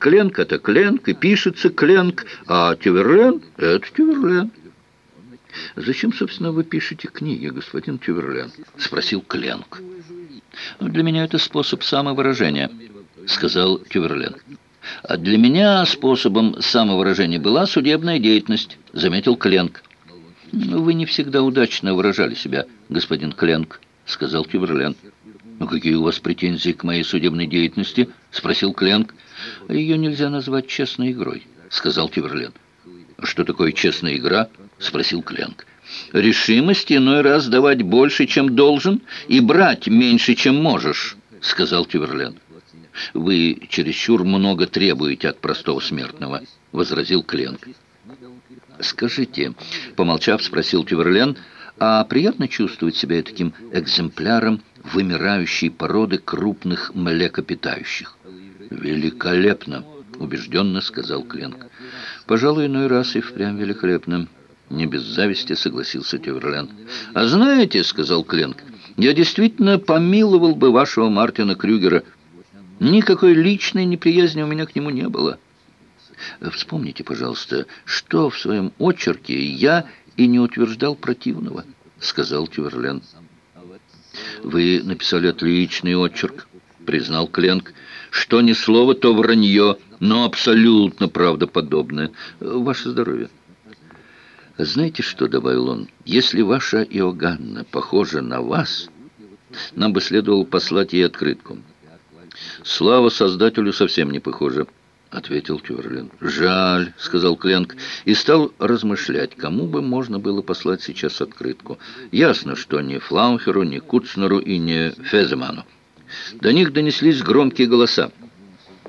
Кленк — это Кленк, и пишется Кленк, а Тюверлен — это Тюверлен. «Зачем, собственно, вы пишете книги, господин Тюверлен?» — спросил Кленк. «Для меня это способ самовыражения», — сказал Тюверлен. «А для меня способом самовыражения была судебная деятельность», — заметил Кленк. «Вы не всегда удачно выражали себя, господин Кленк», — сказал Тюверлен. «Ну, какие у вас претензии к моей судебной деятельности?» — спросил Кленк. «Ее нельзя назвать честной игрой», — сказал Тюверлен. «Что такое честная игра?» — спросил Кленк. «Решимость иной раз давать больше, чем должен, и брать меньше, чем можешь», — сказал Тюверлен. «Вы чересчур много требуете от простого смертного», — возразил Кленк. «Скажите», — помолчав, спросил Тюверлен, «а приятно чувствовать себя таким экземпляром вымирающей породы крупных млекопитающих?» «Великолепно!» — убежденно сказал Кленк. «Пожалуй, иной раз и впрямь великолепно». Не без зависти согласился Тюверлен. «А знаете, — сказал Кленк, — я действительно помиловал бы вашего Мартина Крюгера. Никакой личной неприязни у меня к нему не было. Вспомните, пожалуйста, что в своем очерке я и не утверждал противного, — сказал Тюверлен. «Вы написали отличный очерк», — признал Кленк. «Что ни слово, то вранье, но абсолютно правдоподобное. Ваше здоровье». «Знаете что?» — добавил он. «Если ваша Иоганна похожа на вас, нам бы следовало послать ей открытку». «Слава Создателю совсем не похожа», — ответил Тюрлин. «Жаль», — сказал Кленк, и стал размышлять, кому бы можно было послать сейчас открытку. Ясно, что ни Флаухеру, ни Куцнеру и ни Феземану. До них донеслись громкие голоса.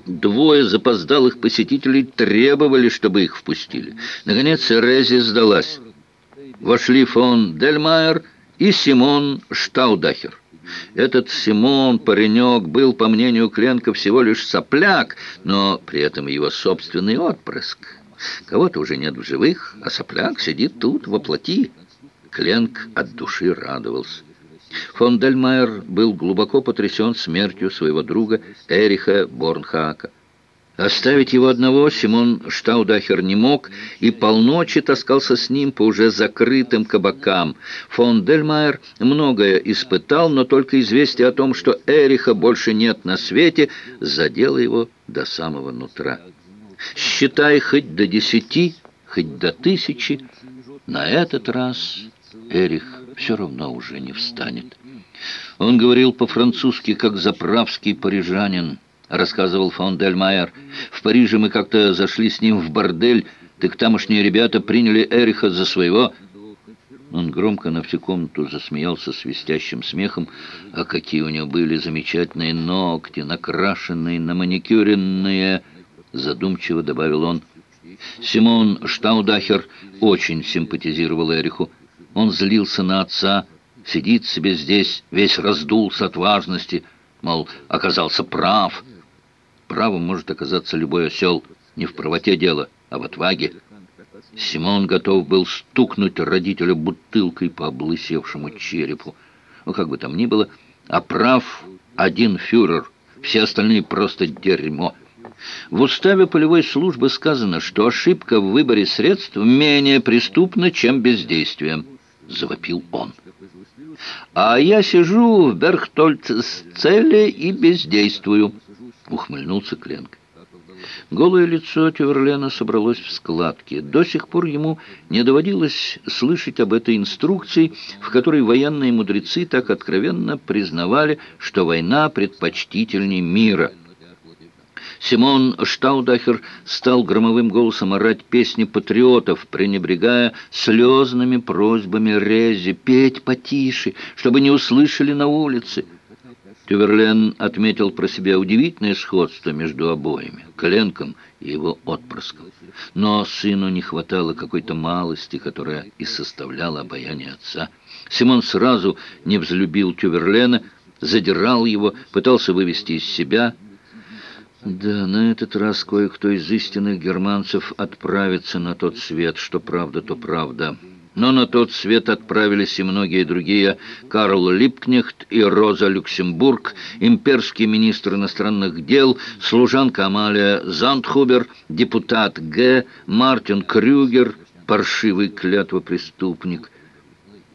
Двое запоздалых посетителей требовали, чтобы их впустили. Наконец Рези сдалась. Вошли фон Дельмайер и Симон Штаудахер. Этот Симон, паренек, был, по мнению Кленка, всего лишь сопляк, но при этом его собственный отпрыск. Кого-то уже нет в живых, а сопляк сидит тут, воплоти. Кленк от души радовался. Фон Дельмайер был глубоко потрясен смертью своего друга Эриха Борнхака. Оставить его одного Симон Штаудахер не мог и полночи таскался с ним по уже закрытым кабакам. Фон Дельмайер многое испытал, но только известие о том, что Эриха больше нет на свете, задело его до самого нутра. Считай хоть до десяти, хоть до тысячи, на этот раз Эрих все равно уже не встанет. Он говорил по-французски, как заправский парижанин, рассказывал фон Дельмайер. В Париже мы как-то зашли с ним в бордель, так тамошние ребята приняли Эриха за своего... Он громко на всю комнату засмеялся свистящим смехом. А какие у него были замечательные ногти, накрашенные, наманикюренные, задумчиво добавил он. Симон Штаудахер очень симпатизировал Эриху. Он злился на отца, сидит себе здесь, весь раздулся от важности, мол, оказался прав. Правым может оказаться любой осел, не в правоте дело, а в отваге. Симон готов был стукнуть родителя бутылкой по облысевшему черепу. Ну, как бы там ни было, а прав один фюрер, все остальные просто дерьмо. В уставе полевой службы сказано, что ошибка в выборе средств менее преступна, чем бездействие завопил он. «А я сижу в Берхтольццеле и бездействую», — ухмыльнулся Кленк. Голое лицо Тюверлена собралось в складки. До сих пор ему не доводилось слышать об этой инструкции, в которой военные мудрецы так откровенно признавали, что война предпочтительней мира — Симон Штаудахер стал громовым голосом орать песни патриотов, пренебрегая слезными просьбами Рези петь потише, чтобы не услышали на улице. Тюверлен отметил про себя удивительное сходство между обоими, Коленком и его отпрыском. Но сыну не хватало какой-то малости, которая и составляла обаяние отца. Симон сразу не взлюбил Тюверлена, задирал его, пытался вывести из себя – да, на этот раз кое-кто из истинных германцев отправится на тот свет, что правда, то правда. Но на тот свет отправились и многие другие. Карл Липкнехт и Роза Люксембург, имперский министр иностранных дел, служанка Амалия Зандхубер, депутат Г. Мартин Крюгер, паршивый клятвопреступник –